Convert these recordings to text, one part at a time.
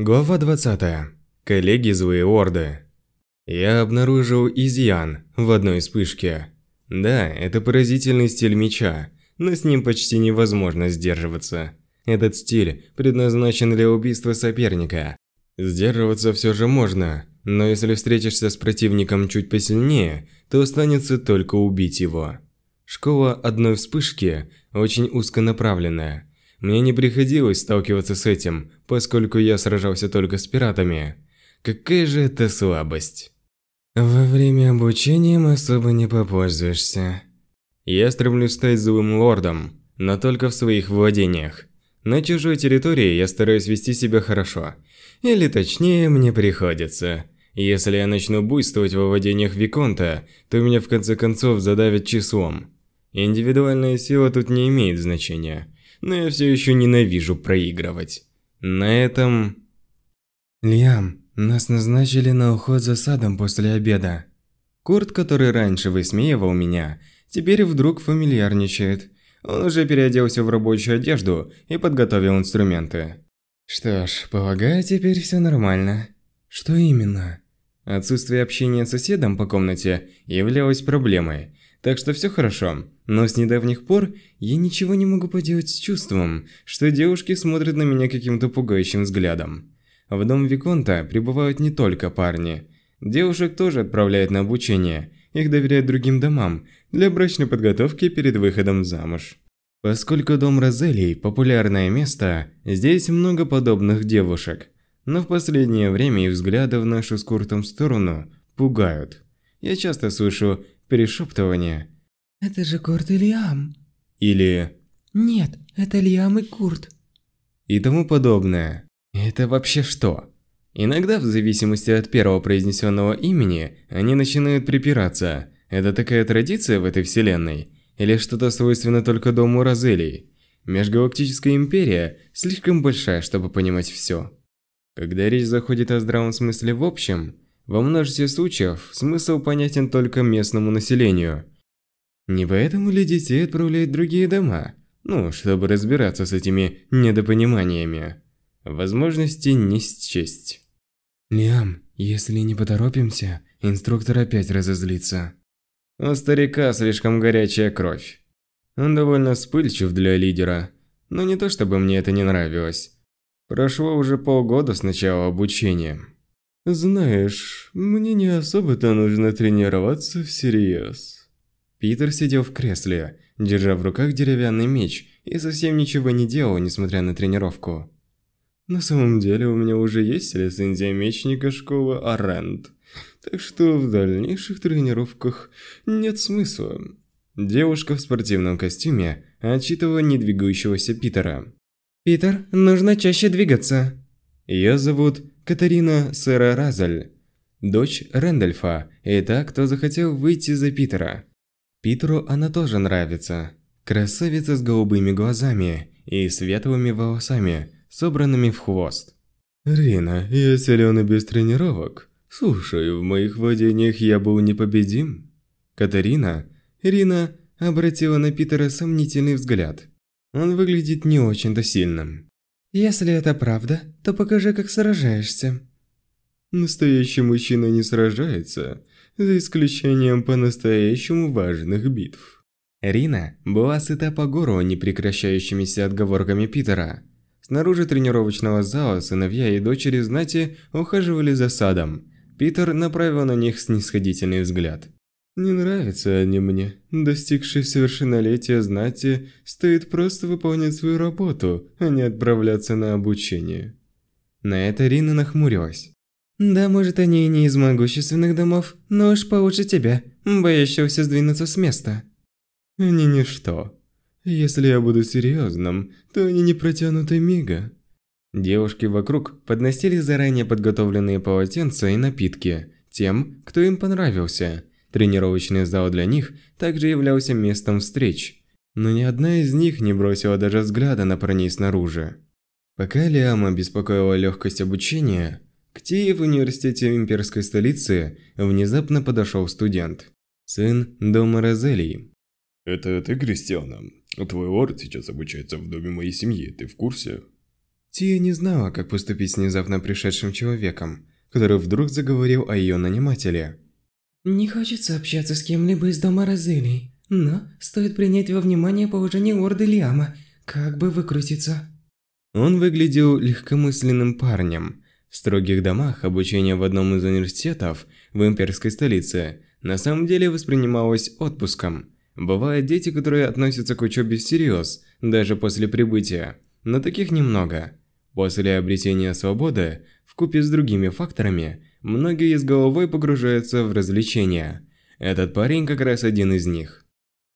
Глава 20. Коллеги Злые Орды. Я обнаружил изъян в одной вспышке. Да, это поразительный стиль меча, но с ним почти невозможно сдерживаться. Этот стиль предназначен для убийства соперника. Сдерживаться все же можно, но если встретишься с противником чуть посильнее, то останется только убить его. Школа одной вспышки очень узконаправленная. Мне не приходилось сталкиваться с этим, поскольку я сражался только с пиратами. Какая же это слабость. Во время обучения особо не попользуешься. Я стремлюсь стать злым лордом, но только в своих владениях. На чужой территории я стараюсь вести себя хорошо. Или точнее, мне приходится. Если я начну буйствовать во владениях Виконта, то меня в конце концов задавят числом. Индивидуальная сила тут не имеет значения, но я все еще ненавижу проигрывать. На этом... Лиам, нас назначили на уход за садом после обеда. Курт, который раньше высмеивал меня, теперь вдруг фамильярничает. Он уже переоделся в рабочую одежду и подготовил инструменты. Что ж, полагаю, теперь все нормально. Что именно? Отсутствие общения с соседом по комнате являлось проблемой, так что все хорошо. Но с недавних пор я ничего не могу поделать с чувством, что девушки смотрят на меня каким-то пугающим взглядом. В дом Виконта прибывают не только парни. Девушек тоже отправляют на обучение. Их доверяют другим домам для брачной подготовки перед выходом замуж. Поскольку дом Розелий – популярное место, здесь много подобных девушек. Но в последнее время их взгляды в нашу с Куртом сторону пугают. Я часто слышу перешептывания. «Это же Курт и Лиам». Или «Нет, это Лиам и Курт». И тому подобное. Это вообще что? Иногда, в зависимости от первого произнесенного имени, они начинают припираться. Это такая традиция в этой вселенной? Или что-то свойственно только дому Розелий? Межгалактическая империя слишком большая, чтобы понимать все. Когда речь заходит о здравом смысле в общем, во множестве случаев смысл понятен только местному населению. Не поэтому ли детей отправляют в другие дома? Ну, чтобы разбираться с этими недопониманиями. Возможности не счесть. Лиам, если не поторопимся, инструктор опять разозлится. У старика слишком горячая кровь. Он довольно вспыльчив для лидера, но не то чтобы мне это не нравилось. Прошло уже полгода с начала обучения. Знаешь, мне не особо-то нужно тренироваться всерьез. Питер сидел в кресле, держа в руках деревянный меч и совсем ничего не делал, несмотря на тренировку. На самом деле у меня уже есть лицензия мечника школы Арент, так что в дальнейших тренировках нет смысла. Девушка в спортивном костюме отчитывала недвигающегося Питера. «Питер, нужно чаще двигаться». Ее зовут Катарина Сэра Разаль, дочь Рэндольфа и та, кто захотел выйти за Питера. Питеру она тоже нравится. Красавица с голубыми глазами и светлыми волосами, собранными в хвост. «Рина, я силен и без тренировок. Слушай, в моих владениях я был непобедим». Катарина, Рина, обратила на Питера сомнительный взгляд. Он выглядит не очень-то сильным. Если это правда, то покажи, как сражаешься. Настоящий мужчина не сражается, за исключением по-настоящему важных битв. Рина была сыта по горло непрекращающимися отговорками Питера. Снаружи тренировочного зала сыновья и дочери знати ухаживали за садом. Питер направил на них снисходительный взгляд. Не нравятся они мне. Достигший совершеннолетия знати стоит просто выполнять свою работу, а не отправляться на обучение. На это Рина нахмурилась. Да, может, они и не из могущественных домов, но уж получше тебя, боящегося сдвинуться с места. Они ничто. Если я буду серьезным, то они не протянут мига. Девушки вокруг подносили заранее подготовленные полотенца и напитки тем, кто им понравился. Тренировочный зал для них также являлся местом встреч, но ни одна из них не бросила даже взгляда на парней снаружи. Пока Лиама беспокоила легкость обучения, к Тии в университете имперской столицы внезапно подошел студент, сын дома Розелии. «Это ты, Кристиана? Твой лорд сейчас обучается в доме моей семьи, ты в курсе?» Тия не знала, как поступить с внезапно пришедшим человеком, который вдруг заговорил о ее нанимателе. Не хочется общаться с кем-либо из дома Розелий, но стоит принять во внимание положение лорда Лиама, как бы выкрутиться. Он выглядел легкомысленным парнем. В строгих домах обучение в одном из университетов в имперской столице на самом деле воспринималось отпуском. Бывают дети, которые относятся к учебе всерьез, даже после прибытия, но таких немного. После обретения свободы, вкупе с другими факторами, многие с головой погружаются в развлечения. Этот парень как раз один из них.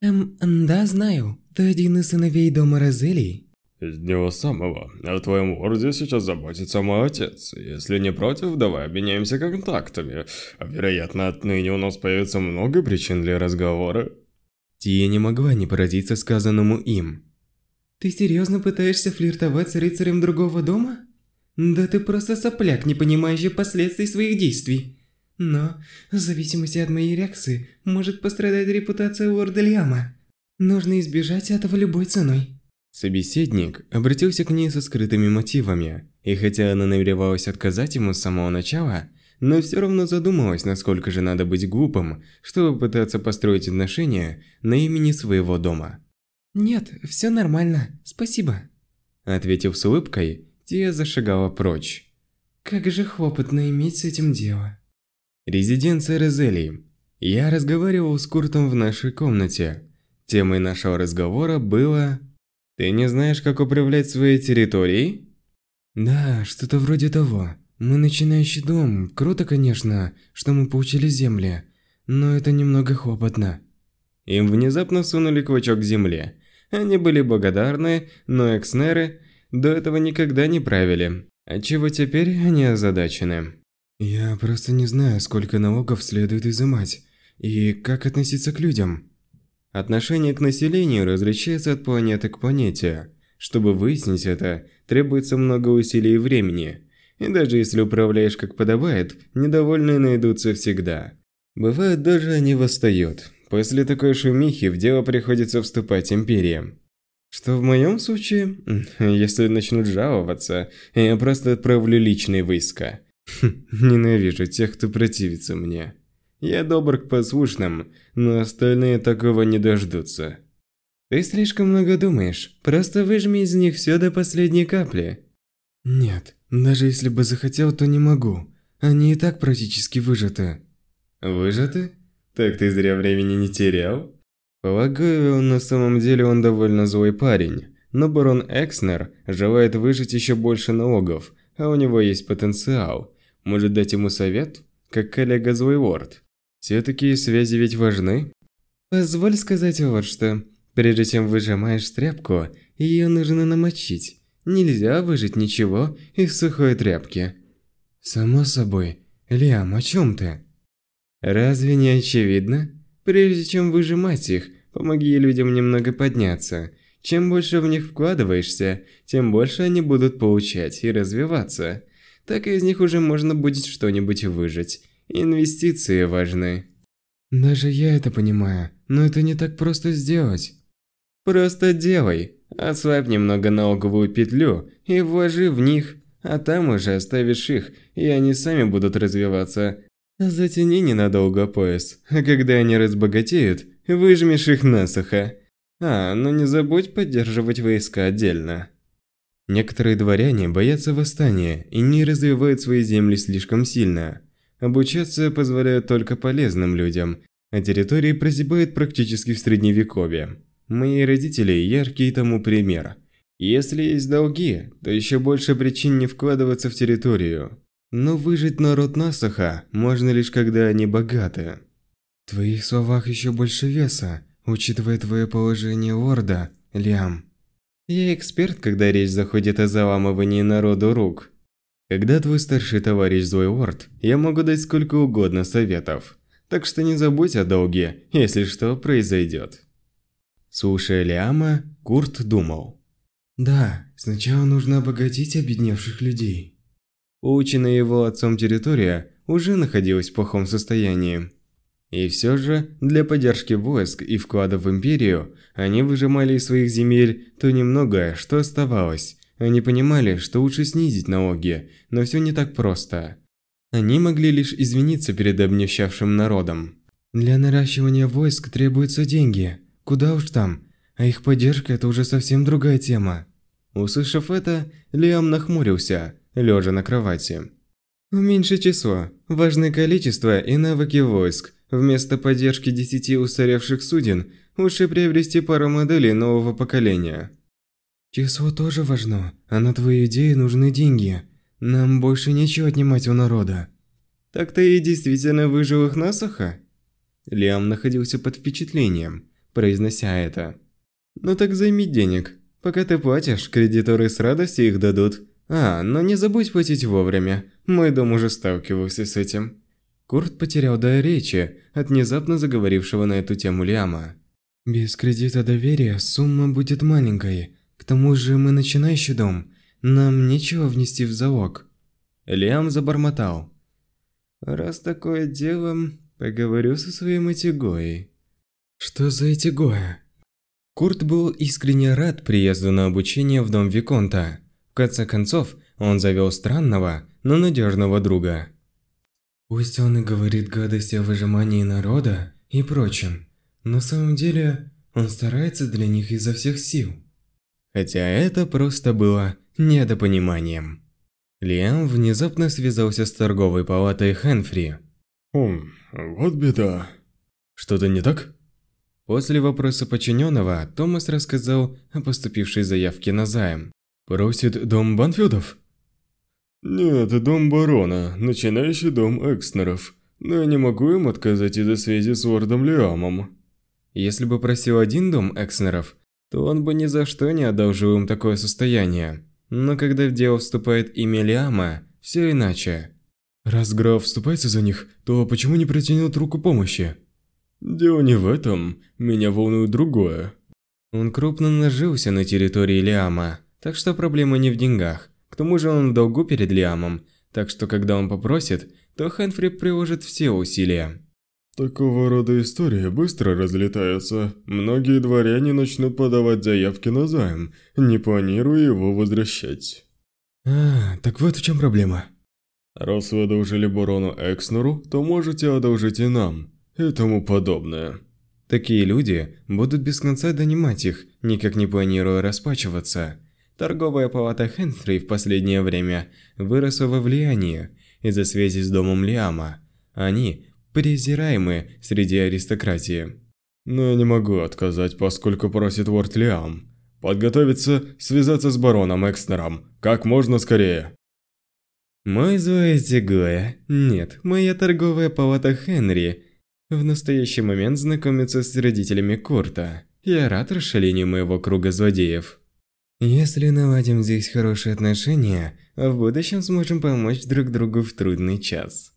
Эм, да, знаю. Ты один из сыновей дома Розелий? С него самого. О твоем городе сейчас заботится мой отец. Если не против, давай обменяемся контактами. Вероятно, отныне у нас появится много причин для разговора. Тия не могла не поразиться сказанному им. Ты серьезно пытаешься флиртовать с рыцарем другого дома? Да ты просто сопляк, не понимающий последствий своих действий. Но, в зависимости от моей реакции, может пострадать репутация лорда Лиама. Нужно избежать этого любой ценой. Собеседник обратился к ней со скрытыми мотивами, и хотя она намеревалась отказать ему с самого начала, но все равно задумалась, насколько же надо быть глупым, чтобы пытаться построить отношения на имени своего дома. «Нет, все нормально, спасибо», – ответив с улыбкой, Тия зашагала прочь. «Как же хлопотно иметь с этим дело». Резиденция Розели. Я разговаривал с Куртом в нашей комнате. Темой нашего разговора было ты не знаешь, как управлять своей территорией? Да, что-то вроде того. Мы начинающий дом. Круто, конечно, что мы получили земли. Но это немного хлопотно. Им внезапно сунули клочок земли. Они были благодарны, но экснеры до этого никогда не правили. Отчего теперь они озадачены. Я просто не знаю, сколько налогов следует изымать. И как относиться к людям. Отношение к населению различается от планеты к планете. Чтобы выяснить это, требуется много усилий и времени. И даже если управляешь как подобает, недовольные найдутся всегда. Бывает, даже они восстают. После такой шумихи в дело приходится вступать империям. Что в моем случае, если начнут жаловаться, я просто отправлю личные войска. Ненавижу тех, кто противится мне. Я добр к послушным, но остальные такого не дождутся. Ты слишком много думаешь. Просто выжми из них все до последней капли. Нет, даже если бы захотел, то не могу. Они и так практически выжаты. Выжаты? Так ты зря времени не терял? Полагаю, на самом деле он довольно злой парень. Но барон Экснер желает выжить еще больше налогов, а у него есть потенциал. Может дать ему совет? Как коллега Злой Лорд. Все такие связи ведь важны. Позволь сказать вот что. Прежде чем выжимаешь тряпку, ее нужно намочить. Нельзя выжать ничего из сухой тряпки. Само собой. Лиам, о чем ты? Разве не очевидно? Прежде чем выжимать их, помоги людям немного подняться. Чем больше в них вкладываешься, тем больше они будут получать и развиваться. Так из них уже можно будет что-нибудь выжать. Инвестиции важны. Даже я это понимаю, но это не так просто сделать. Просто делай. Ослабь немного налоговую петлю и вложи в них, а там уже оставишь их, и они сами будут развиваться. Затяни ненадолго пояс, а когда они разбогатеют, выжмешь их насухо. А, но не забудь поддерживать войска отдельно. Некоторые дворяне боятся восстания и не развивают свои земли слишком сильно. Обучаться позволяют только полезным людям, а территории прозябают практически в средневековье. Мои родители – яркий тому пример. Если есть долги, то еще больше причин не вкладываться в территорию. Но выжить народ насухо можно лишь когда они богаты. В твоих словах еще больше веса, учитывая твое положение лорда, Лиам. Я эксперт, когда речь заходит о заламывании народу рук. Когда твой старший товарищ Злой Лорд, я могу дать сколько угодно советов. Так что не забудь о долге, если что произойдет. Слушая Лиама, Курт думал. Да, сначала нужно обогатить обедневших людей. Полученная его отцом территория уже находилась в плохом состоянии. И все же, для поддержки войск и вклада в империю, они выжимали из своих земель то немногое, что оставалось, Они понимали, что лучше снизить налоги, но все не так просто. Они могли лишь извиниться перед обнищавшим народом. Для наращивания войск требуются деньги. Куда уж там. А их поддержка – это уже совсем другая тема. Услышав это, Лиам нахмурился, лежа на кровати. Уменьшить число, важное количество и навыки войск. Вместо поддержки десяти устаревших суден, лучше приобрести пару моделей нового поколения. Число тоже важно, а на твои идеи нужны деньги. Нам больше нечего отнимать у народа. Так ты и действительно выжил их насухо? Лиам находился под впечатлением, произнося это. Ну так займи денег. Пока ты платишь, кредиторы с радостью их дадут. А, но не забудь платить вовремя. Мой дом уже сталкивался с этим. Курт потерял дар речи от внезапно заговорившего на эту тему Лиама. Без кредита доверия сумма будет маленькой. Тому же мы начинающий дом. Нам нечего внести в залог. Лиам забормотал. Раз такое дело, поговорю со своим Этигоей. Что за Этигоя? Курт был искренне рад приезду на обучение в дом Виконта. В конце концов, он завел странного, но надежного друга. Пусть он и говорит гадости о выжимании народа и прочем, на самом деле он старается для них изо всех сил. Хотя это просто было недопониманием. Лиам внезапно связался с торговой палатой Хенфри. Хм, вот беда. Что-то не так? После вопроса подчиненного Томас рассказал о поступившей заявке на займ. Просит дом Банфилдов? Нет, дом барона, начинающий дом Экснеров. Но я не могу им отказать из-за связи с лордом Лиамом. Если бы просил один дом Экснеров, то он бы ни за что не одолжил им такое состояние. Но когда в дело вступает имя Лиама, все иначе. Раз граф вступается за них, то почему не протянет руку помощи? Дело не в этом, меня волнует другое. Он крупно нажился на территории Лиама, так что проблема не в деньгах. К тому же он в долгу перед Лиамом, так что когда он попросит, то Хэнфри приложит все усилия. Такого рода истории быстро разлетаются. Многие дворяне начнут подавать заявки на займ, не планируя его возвращать. А, так вот в чем проблема. Раз вы одолжили барону Экснеру, то можете одолжить и нам, и тому подобное. Такие люди будут без конца донимать их, никак не планируя расплачиваться. Торговая палата Хенфри в последнее время выросла во влиянии из-за связи с домом Лиама. Они презираемы среди аристократии. Но я не могу отказать, поскольку просит Ворд Лиам. Подготовиться, связаться с бароном Экснером, как можно скорее. Мой злой Зигоя. Нет, моя торговая палата Хенри. В настоящий момент знакомится с родителями Курта. Я рад расширению моего круга злодеев. Если наладим здесь хорошие отношения, в будущем сможем помочь друг другу в трудный час.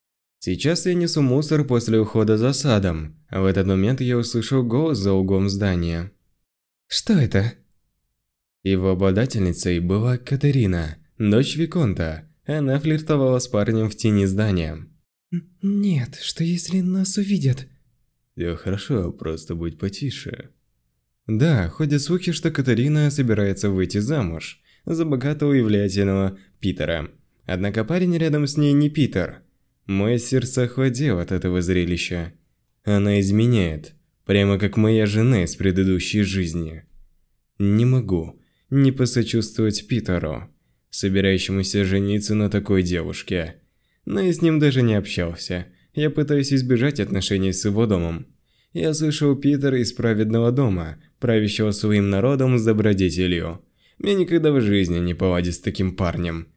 Сейчас я несу мусор после ухода за садом, а в этот момент я услышал голос за углом здания. Что это? Его обладательницей была Катерина, дочь Виконта. Она флиртовала с парнем в тени здания. Нет, что если нас увидят? Все хорошо, просто будь потише. Да, ходят слухи, что Катарина собирается выйти замуж за богатого и влиятельного Питера. Однако парень рядом с ней не Питер. Мое сердце охладело от этого зрелища. Она изменяет, прямо как моя жена из предыдущей жизни. Не могу не посочувствовать Питеру, собирающемуся жениться на такой девушке. Но я с ним даже не общался. Я пытаюсь избежать отношений с его домом. Я слышал Питер из праведного дома, правящего своим народом с добродетелью. Мне никогда в жизни не поладить с таким парнем.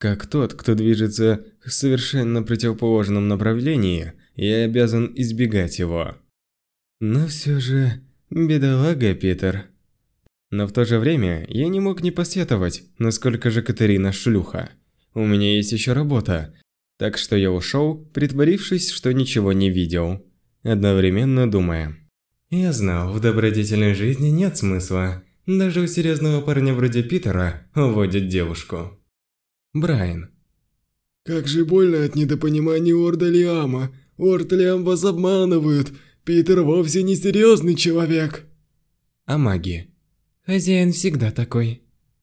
Как тот, кто движется в совершенно противоположном направлении, я обязан избегать его. Но все же, бедолага Питер. Но в то же время я не мог не посетовать, насколько же Катерина шлюха. У меня есть еще работа, так что я ушел, притворившись, что ничего не видел, одновременно думая. Я знал, в добродетельной жизни нет смысла. Даже у серьезного парня вроде Питера уводят девушку. Брайан. Как же больно от недопонимания Орда Лиама. Орд Лиам вас обманывают. Питер вовсе не серьезный человек. А маги? Хозяин всегда такой.